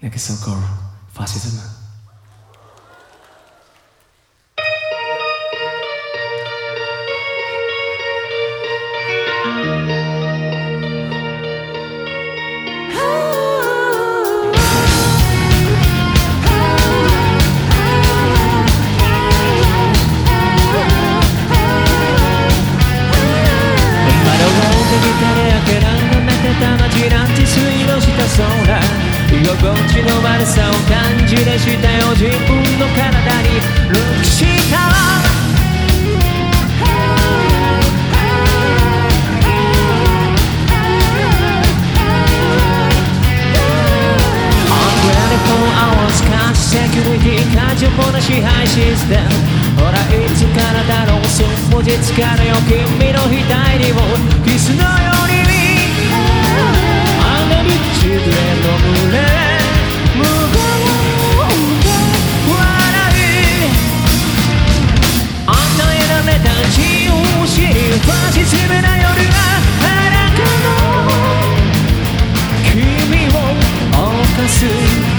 那个小狗发现什么？居心地の悪さを感じでしたよ自分の体にルックしたセキュリティ過剰な支配システムほらいつからだろう数文字疲れよ君の額 soon